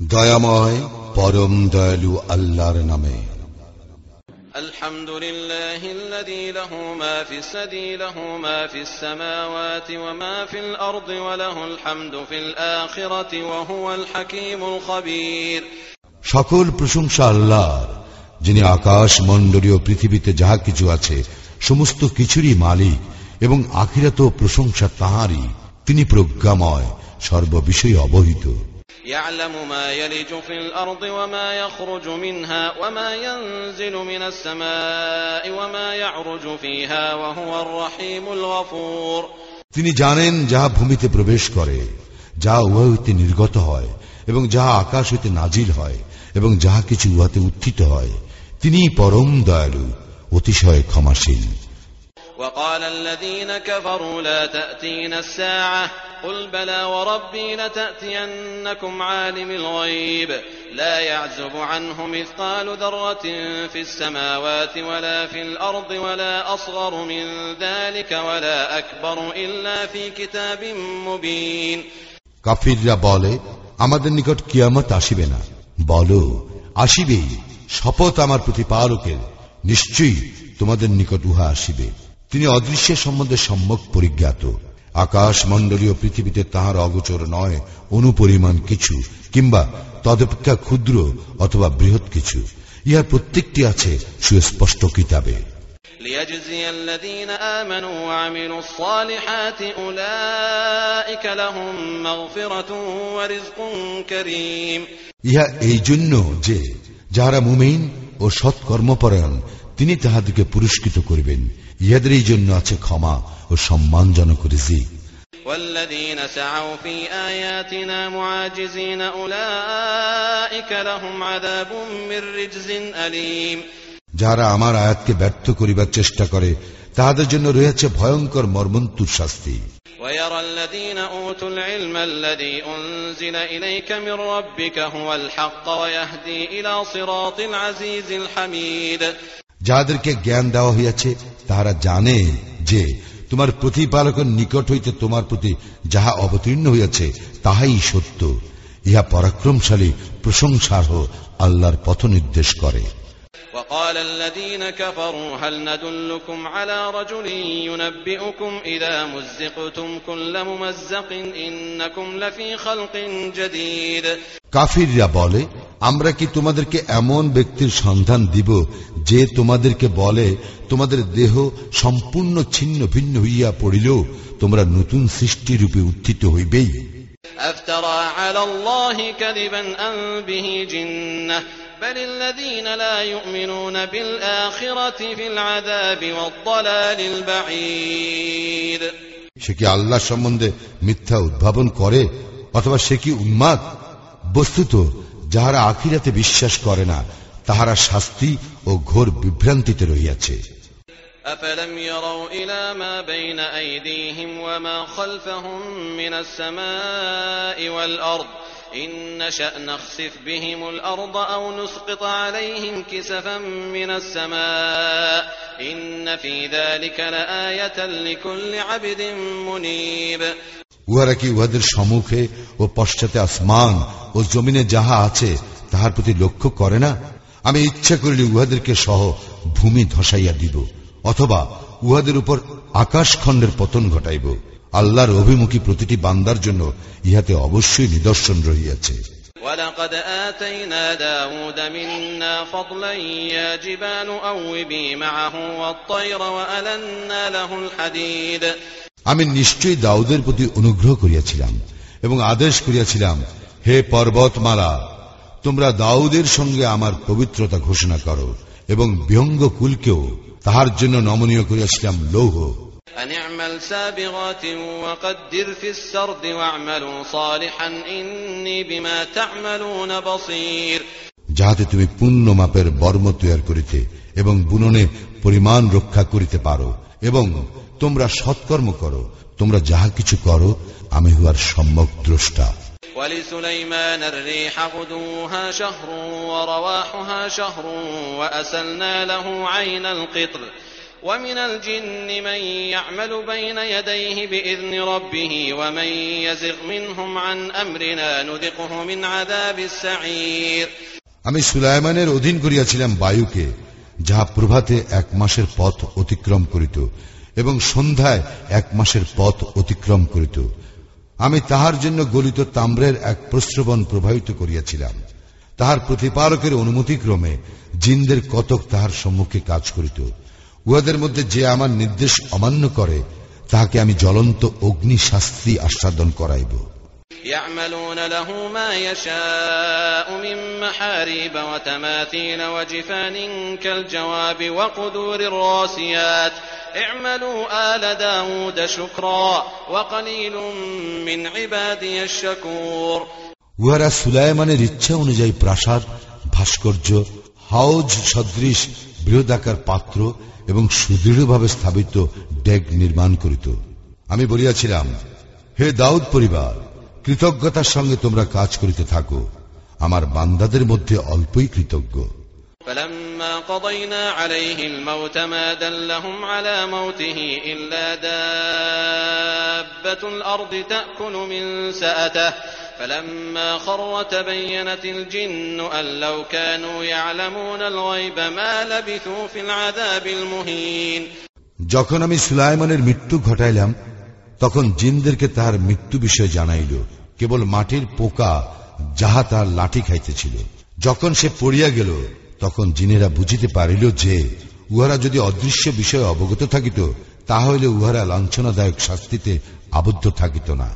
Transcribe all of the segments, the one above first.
দয়াময় পরম দয়ালু আল্লাহর নামে الحمد لله الذي له ما في السدي له ما في السماوات وما في الأرض وله الحمد في الآخرة وهو الحكيم الخبير সকল প্রশংসা আল্লাহর যিনি আকাশ মণ্ডলীয় পৃথিবীতে যাহা কিছু আছে সমস্ত কিছুরই মালিক এবং আখিরাত প্রশংসা তাহারই তিনি প্রজ্ঞাময় সর্ববিষয়ে অবহিত يعلم ما يلج في الأرض وما يخرج منها وما ينزل من السماء وما يعرج فيها وهو الرحيم الغفور তিনি জানেন যাহা ভূমিতে প্রবেশ করে যা উহা হইতে নির্গত হয় এবং যাহা আকাশ হইতে নাজিল হয় এবং যাহা কিছু উহাতে উত্থিত হয় তিনি পরম দয়ালু অতিশয় ক্ষমাশীল وقال الذين كفروا لا تأتينا الساعة قل بلى وربي لتأتينكم عالم الغيب لا يعزب عنه مثقال ذرة في السماوات ولا في الأرض ولا أصغر من ذلك ولا أكبر إلا في كتاب مبين কাফিররা বলে আমাদের নিকট কিয়ামত আসিবে না বলো আসিবেই শপথ আমার প্রতিপালকের নিশ্চয়ই তোমাদের নিকট উহা আসিবে তিনি অদৃশ্যের সম্বন্ধে সম্যক পরিজ্ঞাত আকাশ মণ্ডলীয় পৃথিবীতে তাহার অগোচর নয় অনুপরিমাণ কিছু কিংবা তদপেক্ষা ক্ষুদ্র অথবা বৃহৎ কিছু ইহার প্রত্যেকটি আছে সুস্পষ্ট কিতাবে ليجزي الذين آمنوا وعملوا الصالحات أولئك لهم مغفرة ورزق كريم ইহা এই জন্য যে যাহারা মুমিন ও সৎকর্মপরায়ণ তিনি তাহাদিকে পুরস্কৃত করিবেন ইহাদের এই জন্য আছে ক্ষমা ও সম্মানজনক রিজিক والذين سعوا في آياتنا معاجزين أولئك لهم عذاب من رجز أليم যাহারা আমার আয়াতকে ব্যর্থ করিবার চেষ্টা করে তাহাদের জন্য রয়েছে ভয়ঙ্কর মর্মন্তুর শাস্তি যাহাদেরকে জ্ঞান দেওয়া হইয়াছে, তাহারা জানে যে তোমার প্রতিপালকের নিকট হইতে তোমার প্রতি যাহা অবতীর্ণ হইয়াছে, তাহাই সত্য। ইহা পরাক্রমশালী প্রশংসার্হ আল্লাহর পথ নির্দেশ করে। وقال الذين كفروا هل ندلكم على رجل ينبئكم إذا مزقتم كل ممزق إنكم لفي خلق جديد কাফিররা বলে আমরা কি তোমাদেরকে এমন ব্যক্তির সন্ধান দিব যে তোমাদেরকে বলে তোমাদের দেহ সম্পূর্ণ ছিন্ন ভিন্ন হইয়া পড়িলেও তোমরা নতুন সৃষ্টিরূপে উত্থিত হইবেই أفترى على الله كذبا أم به جنة بل الذين لا يؤمنون بالآخرة في العذاب والضلال البعيد সে কি আল্লাহ সম্বন্ধে মিথ্যা উদ্ভাবন করে অথবা সে কি উন্মাদ বস্তুত যাহারা আখিরাতে বিশ্বাস করে না তাহারা শাস্তি ও ঘোর বিভ্রান্তিতে রহিয়াছে أفلم يروا إلى ما بين أيديهم وما خلفهم من السماء والأرض إن نشأ نخسف بهم الأرض أو نسقط عليهم كسفا من السماء إن في ذلك لآية لكل عبد منيب উহারা কি উহাদের সম্মুখে ও পশ্চাতে আসমান ও জমিনে যাহা আছে তাহার প্রতি লক্ষ্য করে না আমি ইচ্ছা করিলে উহাদেরকে সহ ভূমি ধসাইয়া দিব অথবা উহাদের উপর আকাশখণ্ডের পতন ঘটাইব আল্লাহর অভিমুখী প্রতিটি বান্দার জন্য ইহাতে অবশ্যই নিদর্শন রহিয়াছে ولقد آتينا داود منا فضلا يا جبال أوبي معه والطير وألنا له الحديد আমি নিশ্চয়ই দাউদের প্রতি অনুগ্রহ করিয়াছিলাম এবং আদেশ করিয়াছিলাম হে পর্বতমালা তোমরা দাউদের সঙ্গে আমার পবিত্রতা ঘোষণা করো এবং বিহঙ্গ কুলকেও তাহার জন্য নমনীয় করিয়াছিলাম লৌহ أن اعمل سابغات وقدر في السرد واعملوا صالحا إني بما تعملون بصير যাহাতে তুমি পূর্ণ মাপের বর্ম তৈয়ার করিতে এবং বুননে পরিমাণ রক্ষা করিতে পারো এবং তোমরা সৎকর্ম করো তোমরা যাহা কিছু করো আমি হুয়ার সম্যক দ্রষ্টা ولسليمان الريح غدوها شهر ورواحها شهر وأسلنا له عين القطر ومن الجن من يعمل بين يديه بإذن ربه ومن يزغ منهم عن أمرنا نذقه من عذاب السعير আমি সুলাইমানের অধীন করিয়াছিলাম বায়ুকে যাহা প্রভাতে এক মাসের পথ অতিক্রম করিত এবং সন্ধ্যায় এক মাসের পথ অতিক্রম করিত আমি তাহার জন্য গলিত তাম্রের এক প্রশ্রবণ প্রবাহিত করিয়াছিলাম তাহার প্রতিপালকের অনুমতিক্রমে জিনদের কতক তাহার সম্মুখে কাজ করিত উহাদের মধ্যে যে আমার নির্দেশ অমান্য করে তাহাকে আমি জ্বলন্ত অগ্নি শাস্তি আস্বাদন করাইব يعملون له ما يشاء من محاريب وتماثيل وجفان كالجواب وقدور الراسيات اعملوا آل داود شكرا وقليل من عبادي الشكور উহারা সুলাইমানের ইচ্ছা অনুযায়ী প্রাসাদ ভাস্কর্য হাউজ সদৃশ বৃহদাকার পাত্র এবং সুদৃঢ়ভাবে স্থাপিত ডেগ নির্মাণ করিত আমি বলিয়াছিলাম হে দাউদ পরিবার কৃতজ্ঞতার সঙ্গে তোমরা কাজ করিতে থাকো আমার বান্দাদের মধ্যে অল্পই কৃতজ্ঞ فلما قضينا عليه الموت ما دلهم على موته إلا دابة الأرض تأكل من سأته فلما خر تبينت الجن أن لو كانوا يعلمون الغيب ما لبثوا في العذاب المهين যখন আমি সুলাইমানের মৃত্যু ঘটাইলাম তখন জিনদেরকে তাহার মৃত্যু বিষয় জানাইল কেবল মাটির পোকা যাহা তাহার লাঠি খাইতেছিল যখন সে পড়িয়া গেল তখন জিনেরা বুঝিতে পারিল যে উহারা যদি অদৃশ্য বিষয়ে অবগত থাকিত তাহলে উহারা লাঞ্ছনাদায়ক শাস্তিতে আবদ্ধ থাকিত না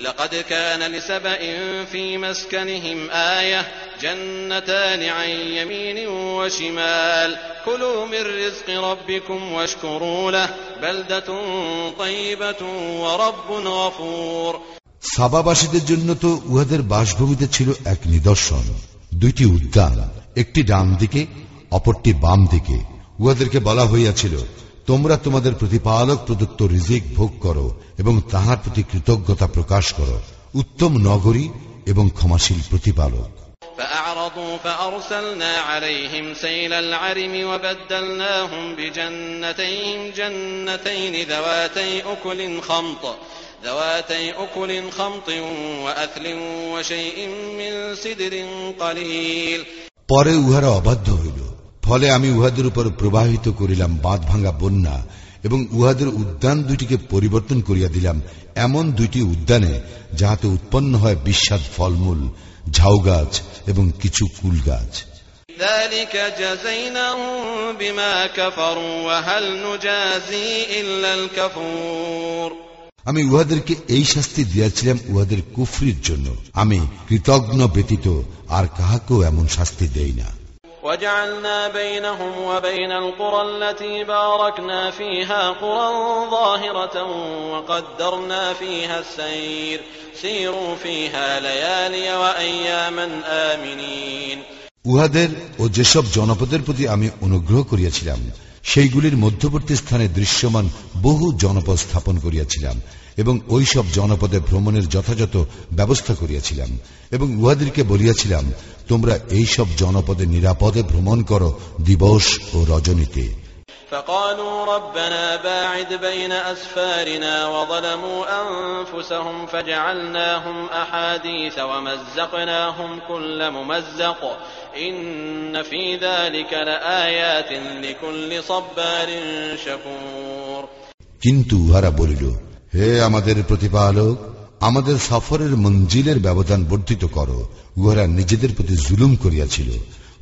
لقد كان لسبأ في مسكنهم آية جنتان عن يمين وشمال كلوا من رزق ربكم واشكروا له بلدة طيبة ورب غفور সাবাবাসীদের জন্য তো উহাদের বাসভূমিতে ছিল এক নিদর্শন দুইটি উদ্যান একটি ডান দিকে অপরটি বাম দিকে উহাদেরকে বলা হইয়াছিল তোমরা তোমাদের প্রতিপালক প্রদত্ত রিজিক ভোগ করো এবং তাহার প্রতি কৃতজ্ঞতা প্রকাশ করো উত্তম নগরী এবং ক্ষমাশীল প্রতিপালক فأعرضوا فأرسلنا عليهم سيل العرم وبدلناهم بجنتيهم جنتين ذواتي أكل خمط ذواتي أكل خمط وأثل وشيء من سدر قليل পরে উহারা অবাধ্য হইল ফলে আমি উহাদের উপর প্রবাহিত করিলাম বাঁধ ভাঙা বন্যা এবং উহাদের উদ্যান দুইটিকে পরিবর্তন করিয়া দিলাম এমন দুইটি উদ্যানে যাহাতে উৎপন্ন হয় বিস্বাদ ফলমূল ঝাউ গাছ এবং কিছু কুল গাছ। আমি উহাদেরকে এই শাস্তি দিয়াছিলাম উহাদের কুফরির জন্য। আমি কৃতজ্ঞ ব্যতীত আর কাহাকেও এমন শাস্তি দেই না। وجعلنا بينهم وبين القرى التي باركنا فيها قرى ظاهرة وقدرنا فيها السير سيروا فيها ليالي وأياما آمنين উহাদের ও যেসব জনপদের প্রতি আমি অনুগ্রহ করিয়াছিলাম সেইগুলির মধ্যবর্তী স্থানে দৃশ্যমান বহু জনপদ স্থাপন করিয়াছিলাম এবং ওই সব জনপদে ভ্রমণের যথাযথ ব্যবস্থা করিয়াছিলাম এবং উহাদেরকে বলিয়াছিলাম তোমরা এই সব জনপদে নিরাপদে ভ্রমণ করো দিবস ও রজনীতে فقالوا ربنا باعد بين أسفارنا وظلموا أنفسهم فجعلناهم أحاديث ومزقناهم كل ممزق إن في ذلك لآيات لكل صبار شكور কিন্তু উহারা বলিল হে আমাদের প্রতিপালক আমাদের সফরের মঞ্জিলের ব্যবধান বর্ধিত করো উহারা নিজেদের প্রতি জুলুম করিয়াছিল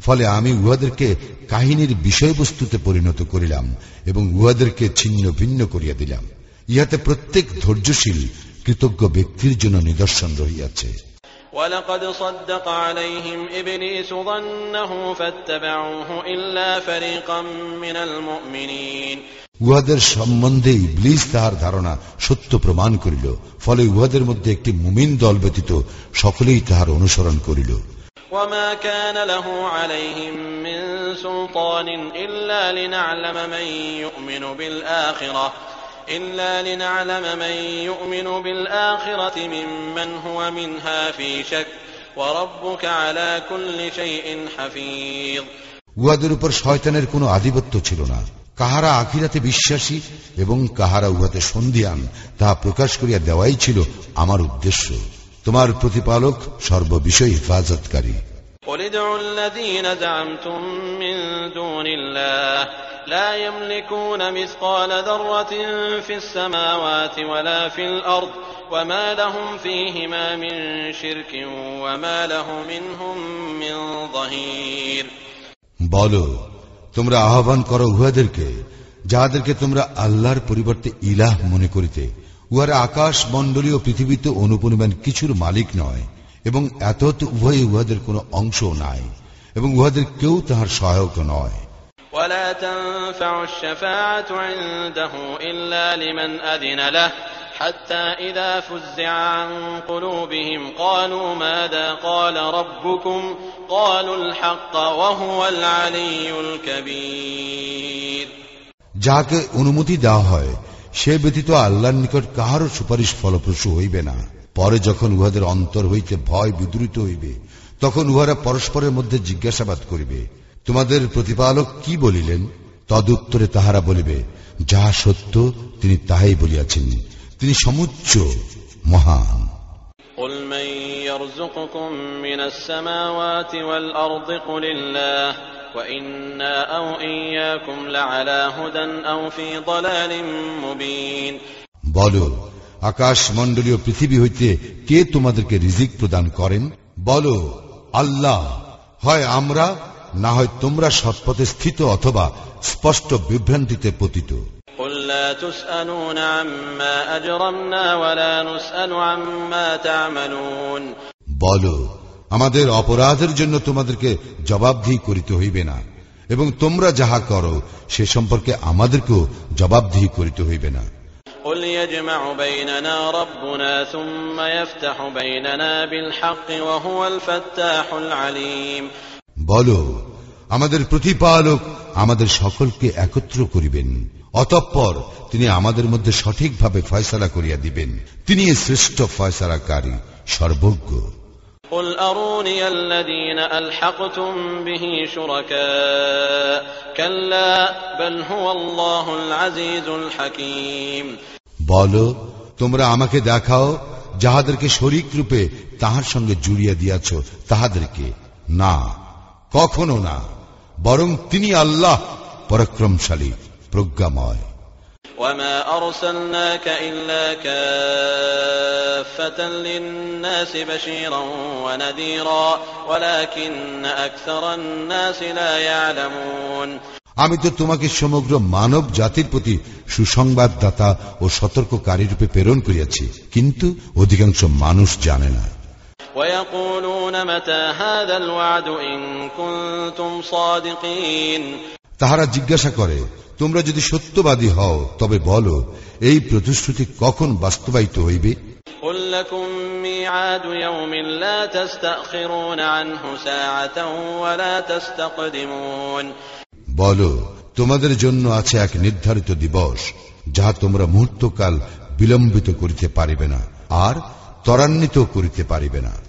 ফলে আমি উহাদেরকে কাহিনীর বিষয়বস্তুতে পরিণত করিলাম এবং উহাদেরকে ছিন্ন ভিন্ন করিয়া দিলাম ইহাতে প্রত্যেক ধৈর্যশীল কৃতজ্ঞ ব্যক্তির জন্য নিদর্শন রহিয়াছে ولقد صدق عليهم إبليس ظنه فاتبعوه إلا فريقا من المؤمنين উহাদের সম্বন্ধে ইবলিস তাহার ধারণা সত্য প্রমাণ করিল ফলে উহাদের মধ্যে একটি মুমিন দল ব্যতীত সকলেই তাহার অনুসরণ করিল وما كان له عليهم من سلطان إلا لنعلم من يؤمن بالآخرة إلا لنعلم من يؤمن بالآخرة ممن هو منها في شك وربك على كل شيء حفيظ উহাদের উপর শয়তানের কোনো আধিপত্য ছিল না কাহারা আখিরাতে বিশ্বাসী এবং কাহারা উহাতে সন্ধিয়ান তাহা প্রকাশ করিয়া দেওয়াই ছিল আমার উদ্দেশ্য তোমার প্রতিপালক সর্ববিষয় হেফাজতকারী قل ادعوا الذين زعمتم من دون الله لا يملكون مثقال ذرة في السماوات ولا في الأرض وما لهم فيهما من شرك وما له منهم من ظهير বলো তোমরা আহ্বান করো উহাদেরকে যাহাদেরকে তোমরা আল্লাহর পরিবর্তে ইলাহ মনে করিতে উহারা আকাশ মণ্ডলীয় পৃথিবীতে অনুপরিমাণ কিছুর মালিক নয় এবং এত উভয়ে উহাদের কোনো অংশ নাই এবং উহাদের কেউ তাহার সহায়ক নয় ولا تنفع الشفاعة عنده إلا لمن أذن له حتى إذا فزع عن قلوبهم قالوا ماذا قال ربكم قالوا الحق وهو العلي الكبير যাহাকে অনুমতি দেওয়া হয় সে ব্যতীত আল্লাহর নিকট কাহারও সুপারিশ ফলপ্রসূ হইবে না পরে যখন উহাদের অন্তর হইতে ভয় বিদ্রুত হইবে তখন উহারা পরস্পরের মধ্যে জিজ্ঞাসাবাদ করিবে তোমাদের প্রতিপালক কি বলিলেন তদুত্তরে তাহারা বলিবে যাহা সত্য তিনি তাহাই বলিয়াছেন তিনি সমুচ্চ মহান قل من يرزقكم من السماوات والأرض قل الله وإنا أو إياكم لعلى هدى أو في ضلال مبين বল আকাশ মণ্ডলীয় পৃথিবী হইতে কে তোমাদেরকে রিজিক প্রদান করেন বল আল্লাহ হয় আমরা না হয় তোমরা সৎপথে স্থিত অথবা স্পষ্ট বিভ্রান্তিতে পতিত قل لا تسألون عما أجرمنا ولا نسأل عما تعملون বল আমাদের অপরাধের জন্য তোমাদেরকে জবাবদিহি করিতে হইবে না এবং তোমরা যাহা করো সে সম্পর্কে আমাদেরকেও জবাবদিহি করিতে হইবে না قل يجمع بيننا ربنا ثم يفتح بيننا بالحق وهو الفتاح العليم বলো আমাদের প্রতিপালক আমাদের সকলকে একত্র করিবেন অতঃপর তিনি আমাদের মধ্যে সঠিকভাবে ফয়সালা করিয়া দিবেন তিনি শ্রেষ্ঠ ফয়সালাকারী সর্বজ্ঞ قل أروني الذين ألحقتم به شركاء كلا بل هو الله العزيز الحكيم বলো তোমরা আমাকে দেখাও যাহাদেরকে শরিক রূপে তাহার সঙ্গে জুড়িয়া দিয়াছ তাহাদেরকে না কখনো না বরং তিনি আল্লাহ পরাক্রমশালী প্রজ্ঞাময় وما أرسلناك إلا كافة للناس بشيرا ونذيرا ولكن أكثر الناس لا يعلمون আমি তো তোমাকে সমগ্র মানব জাতির প্রতি সুসংবাদদাতা ও সতর্ককারী রূপে প্রেরণ করিয়াছি কিন্তু অধিকাংশ মানুষ জানে না তাহারা জিজ্ঞাসা করে তোমরা যদি সত্যবাদী হও তবে বলো এই প্রতিশ্রুতি কখন বাস্তবায়িত হইবে? বলো তোমাদের জন্য আছে এক নির্ধারিত দিবস যাহা তোমরা মুহূর্তকাল বিলম্বিত করিতে পারিবে না আর ত্বরান্বিত করিতে পারিবে না।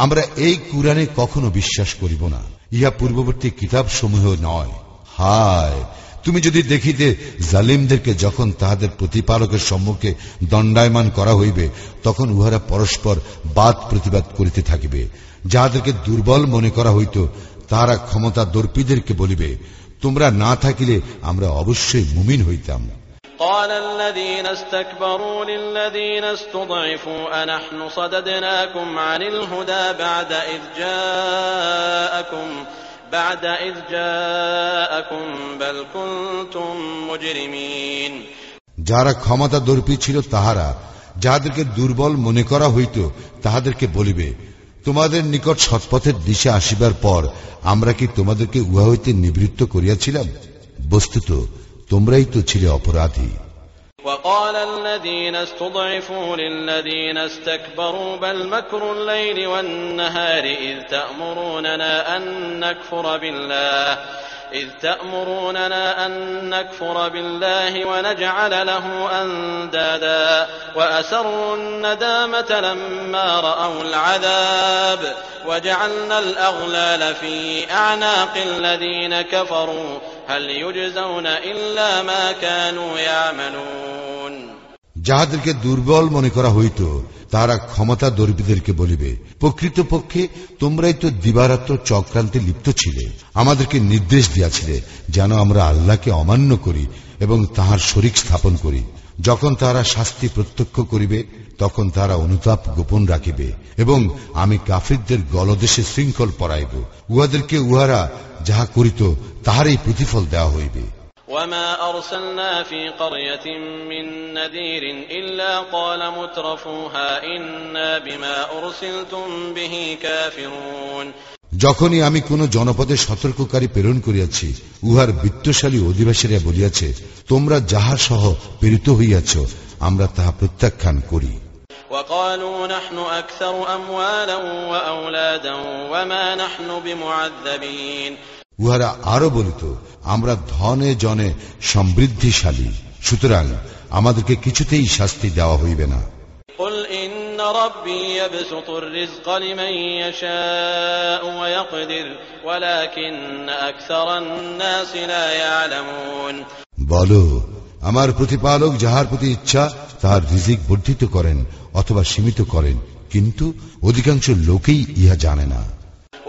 আমরা এই কুরআনে কখনো বিশ্বাস করিব না। ইহা পূর্ববর্তী কিতাব সমূহ নয়। হায়, তুমি যদি দেখিতে জালিমদেরকে যখন তাহাদের প্রতিপালকের সম্মুখে দণ্ডায়মান করা হইবে, তখন উহারা পরস্পর বাদ প্রতিবাদ করিতে থাকিবে। যাহাদেরকে দুর্বল মনে করা হইত, তাহারা ক্ষমতা দর্পীদেরকে বলিবে, তোমরা না থাকিলে আমরা অবশ্যই মুমিন হইতাম। قال الذين استكبروا للذين استضعفوا أنحن صددناكم عن الهدى بعد إذ جاءكم بعد إذ جاءكم بل كنتم مجرمين যারা ক্ষমতা দর্পী ছিল তাহারা যাহাদেরকে দুর্বল মনে করা হইত তাহাদেরকে বলিবে তোমাদের নিকট সৎপথের দিশা আসিবার পর আমরা কি তোমাদেরকে উহা হইতে নিবৃত্ত করিয়াছিলাম বস্তুত তোমরাই তো ছিলে অপরাধী وقال الذين استضعفوا للذين استكبروا بل مكر الليل والنهار إذ تأمروننا أن نكفر بالله إذ تأمروننا أن نكفر بالله ونجعل له أندادا وأسروا الندامة لما رأوا العذاب وجعلنا الأغلال في أعناق الذين كفروا যাহাদেরকে দুর্বল মনে করা হইত, তারা ক্ষমতা দরিদ্রদেরকে বলিবে প্রকৃত পক্ষে তোমরাই তো দিবারাত্র চক্রান্তে লিপ্ত ছিলে, আমাদেরকে নির্দেশ দিয়াছিলে যেন আমরা আল্লাহকে অমান্য করি এবং তাহার শরিক স্থাপন করি। যখন তারা শাস্তি প্রত্যক্ষ করিবে, তখন তারা অনুতাপ গোপন রাখিবে এবং আমি কাফিরদের গলদেশে শৃঙ্খল পরাইব। উহাদেরকে উহারা যাহা করিত তাহারই প্রতিফল দেওয়া হইবে। وما أرسلنا في قرية من نذير إلا قال مترفوها إنا بما أرسلتم به كافرون যখনই আমি কোন জনপদে সতর্ককারী প্রেরণ করিয়াছি উহার বিত্তশালী অধিবাসীরা বলিয়াছে তোমরা যাহা সহ প্রেরিত হইয়াছ আমরা তাহা প্রত্যাখ্যান করি। وقالوا نحن أكثر أموالا وأولادا وما نحن بمعذبين উহারা আরো বলিত আমরা ধনে জনে সমৃদ্ধিশালী সুতরাং আমাদেরকে কিছুতেই শাস্তি দেওয়া হইবে না قل إن ربي يبسط الرزق لمن يشاء ويقدر ولكن أكثر الناس لا يعلمون বলো আমার প্রতিপালক যাহার প্রতি ইচ্ছা, তাহার রিজিক বর্ধিত করেন অথবা সীমিত করেন, কিন্তু অধিকাংশ লোকেই ইহা জানে না।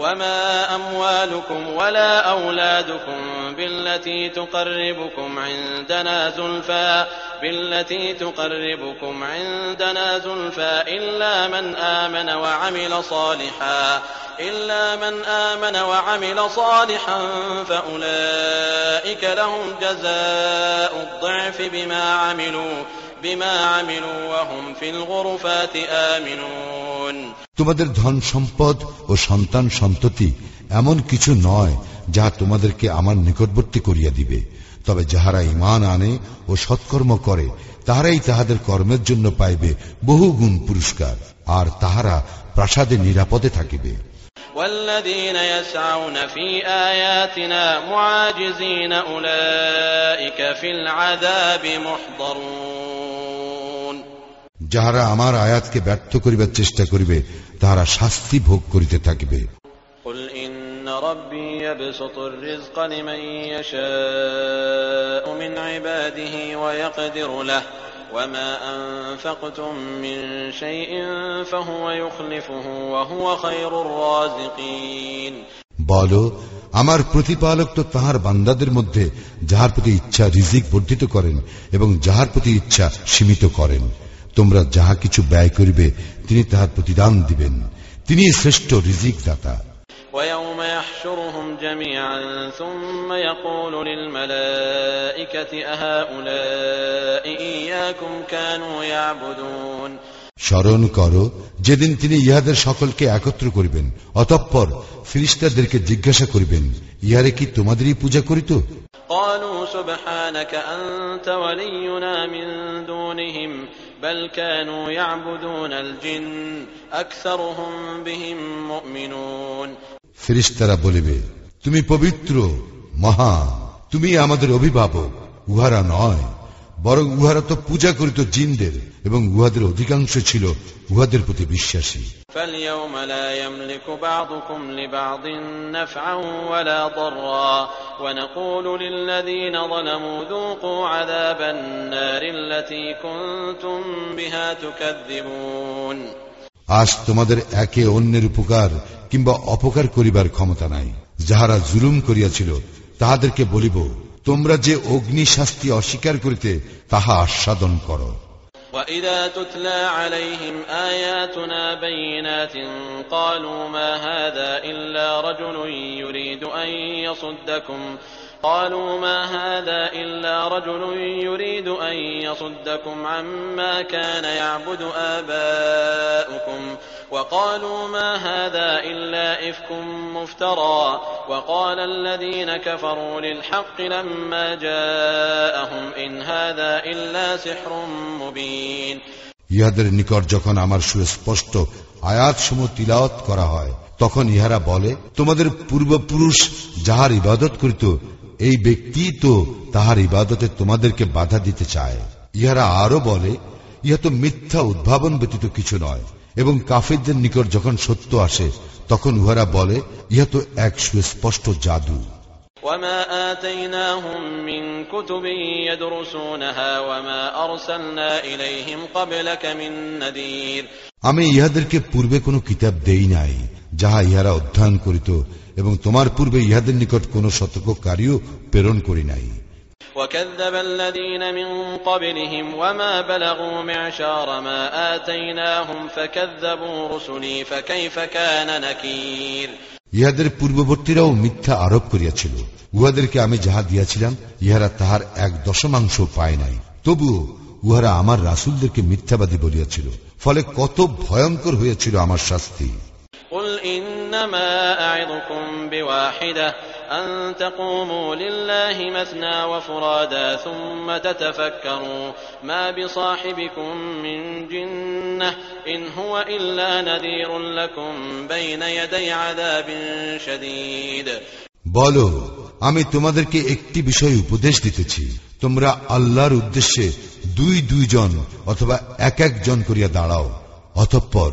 وما أموالكم ولا أولادكم بالتي تقربكم عندنا زلفى بالتي تقربكم عندنا زلفى إلا من آمن وعمل صالحا إلا من آمن وعمل صالحا فأولئك لهم جزاء الضعف بما عملوا তোমাদের ধন সম্পদ ও সন্তান সন্ততি এমন কিছু নয় যা তোমাদেরকে আমার নিকটবর্তী করিয়া দিবে। তবে যাহারা ইমান আনে ও সৎকর্ম করে, তাহারাই তাহাদের কর্মের জন্য পাইবে বহু গুণ পুরস্কার, আর তাহারা প্রাসাদে নিরাপদে থাকিবে। والذين يسعون في آياتنا معاجزين أولئك في العذاب محضرون যাহারা আমার আয়াতকে ব্যর্থ করিবার চেষ্টা করিবে তাহারা শাস্তি ভোগ করিতে থাকিবে قل إن ربي يبسط الرزق لمن يشاء من عباده ويقدر له وما أنفقتم من شيء فهو يخلفه وهو خير الرازقين বলো আমার প্রতিপালক তো তাহার বান্দাদের মধ্যে যাহার প্রতি ইচ্ছা রিজিক বর্ধিত করেন এবং যাহার প্রতি ইচ্ছা সীমিত করেন তোমরা যাহা কিছু ব্যয় করিবে তিনি তাহার প্রতিদান দিবেন তিনি শ্রেষ্ঠ রিজিক দাতা ويوم يحشرهم جميعا ثم يقول للملائكة أهؤلاء إياكم كانوا يعبدون স্মরণ করো যেদিন তিনি ইহাদের সকলকে একত্র করিবেন অতঃপর ফিরিস্তাদেরকে জিজ্ঞাসা করিবেন ইহারে কি তোমাদেরই পূজা করিত قالوا سبحانك أنت ولينا من دونهم بل كانوا يعبدون الجن أكثرهم بهم مؤمنون ফিরিস্তারা বলিবে তুমি পবিত্র মহা তুমি আমাদের অভিভাবক উহারা নয় বরং উহারা তো পূজা করিত জিনদের এবং উহাদের অধিকাংশ ছিল উহাদের প্রতি বিশ্বাসী فاليوم لا يملك بعضكم لبعض نفعا ولا ضرا ونقول للذين ظلموا ذوقوا عذاب النار التي كنتم بها تكذبون আজ তোমাদের একে অন্যের উপকার কিংবা অপকার করিবার ক্ষমতা নাই যাহারা জুলুম করিয়াছিল তাহাদেরকে বলিব তোমরা যে অগ্নি শাস্তি অস্বীকার করিতে তাহা আস্বাদন করো وإذا تتلى عليهم آياتنا بينات قالوا ما هذا إلا رجل يريد أن يصدكم قالوا ما هذا إلا رجل يريد أن يصدكم عما كان يعبد آباؤكم وقالوا ما هذا إلا إفك مفترى وقال الذين كفروا للحق لما جاءهم إن هذا إلا سحر مبين ইহাদের নিকট যখন আমার সুস্পষ্ট আয়াত সমূহ তিলাওয়াত করা হয় তখন ইহারা বলে তোমাদের পূর্বপুরুষ যাহার ইবাদত করিত এই ব্যক্তি তো তাহার ইবাদতে তোমাদেরকে বাধা দিতে চায় ইহারা আরো বলে ইহা তো মিথ্যা উদ্ভাবন ব্যতীত কিছু নয় এবং কাফিরদের নিকট যখন সত্য আসে তখন উহারা বলে ইহা তো এক সুস্পষ্ট জাদু وما آتيناهم من كتب يدرسونها وما أرسلنا إليهم قبلك من نذير আমি ইহাদেরকে পূর্বে কোনো কিতাব দেই নাই যাহা ইহারা অধ্যয়ন করিত এবং তোমার পূর্বে ইহাদের নিকট কোনো সতর্ককারীও প্রেরণ করি নাই وكذب الذين من قبلهم وما بلغوا معشار ما آتيناهم فكذبوا رسلي فكيف كان نكير ইহাদের পূর্ববর্তীরাও মিথ্যা আরোপ করিয়াছিল উহাদেরকে আমি যাহা দিয়াছিলাম ইহারা তাহার এক দশমাংশ পায় নাই তবুও উহারা আমার রাসুলদেরকে মিথ্যাবাদী বলিয়াছিল ফলে কত ভয়ঙ্কর হয়েছিল আমার শাস্তি قل إنما أعظكم بواحدة أن تقوموا لله مثنى وفرادا ثم تتفكروا ما بصاحبكم من جنة إن هو إلا نذير لكم بين يدي عذاب شديد বলো আমি তোমাদেরকে একটি বিষয় উপদেশ দিতেছি তোমরা আল্লাহর উদ্দেশ্যে দুই দুইজন অথবা এক একজন করিয়া দাঁড়াও অতঃপর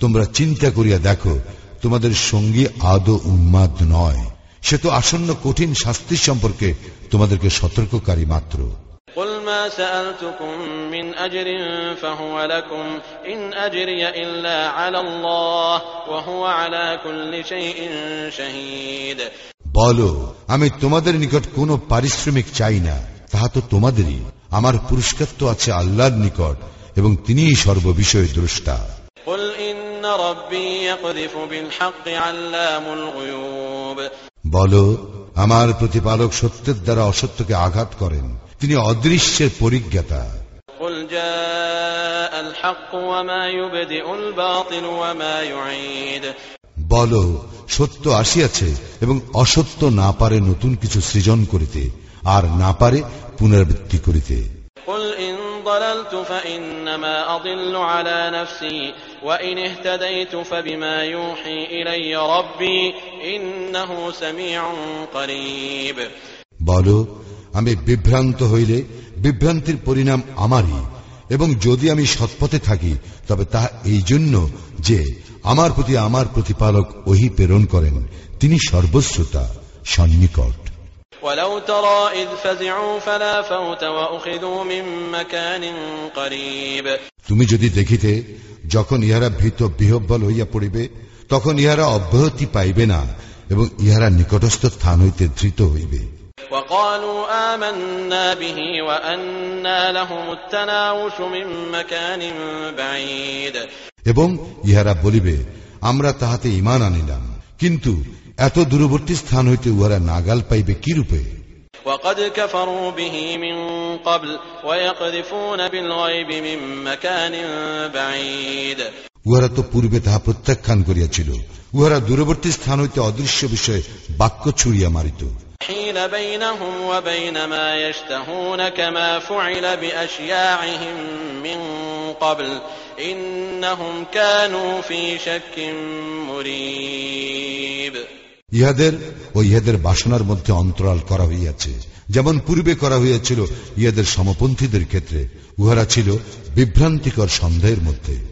তোমরা চিন্তা করিয়া দেখো তোমাদের সঙ্গী আদৌ উন্মাদ নয় সে তো আসন্ন কঠিন শাস্তি সম্পর্কে তোমাদেরকে সতর্ককারী মাত্র قل ما سألتكم من أجر فهو لكم إن أجري إلا على الله وهو على كل شيء شهيد বলো আমি তোমাদের নিকট কোনো পারিশ্রমিক চাই না তাহা তো তোমাদেরই আমার পুরস্কার তো আছে আল্লাহর নিকট এবং তিনিই সর্ববিষয়ে দ্রষ্টা قل إن বল আমার প্রতিপালক সত্যের দ্বারা অসত্যকে আঘাত করেন। তিনি অদৃশ্যের পরিজ্ঞাতা। বল সত্য আসিয়াছে এবং অসত্য না পারে নতুন কিছু সৃজন করিতে আর না পারে পুনরাবৃত্তি করিতে। ضللت فإنما أضل على نفسي وإن اهتديت فبما يوحي إلي ربي إنه سميع قريب বলো আমি বিভ্রান্ত হইলে বিভ্রান্তির পরিণাম আমারই এবং যদি আমি সৎপথে থাকি তবে তাহা এই জন্য যে আমার প্রতি আমার প্রতিপালক ওহি প্রেরণ করেন তিনি সর্বশ্রোতা সন্নিকট ولو ترى إذ فزعوا فلا فوت وأخذوا من مكان قريب তুমি যদি দেখিতে যখন ইহারা ভীত বিহব্বল হইয়া পড়িবে তখন ইহারা অব্যাহতি পাইবে না এবং ইহারা নিকটস্থ স্থান হইতে ধৃত হইবে وقالوا آمنا به وأنا لهم التناوش من مكان بعيد এবং ইহারা বলিবে আমরা তাহাতে ইমান আনিলাম কিন্তু এত দূরবর্তী স্থান হইতে উহারা নাগাল পাইবে কি রূপে وقد كفروا به من قبل ويقذفون بالغيب من مكان بعيد উহারা তো পূর্বে তাহা প্রত্যাখ্যান করিয়াছিল উহারা দূরবর্তী স্থান হইতে অদৃশ্য বিষয়ে বাক্য ছুড়িয়া মারিত حيل بينهم وبين ما يشتهون كما فعل بأشياعهم من قبل إنهم كانوا في شك مريب ইহাদের ও ইহাদের বাসনার মধ্যে অন্তরাল করা হইয়াছে। যেমন পূর্বে করা হইয়াছিল, ইহাদের সমপন্থীদের ক্ষেত্রে, উহারা ছিল বিভ্রান্তিকর সন্দেহের মধ্যে।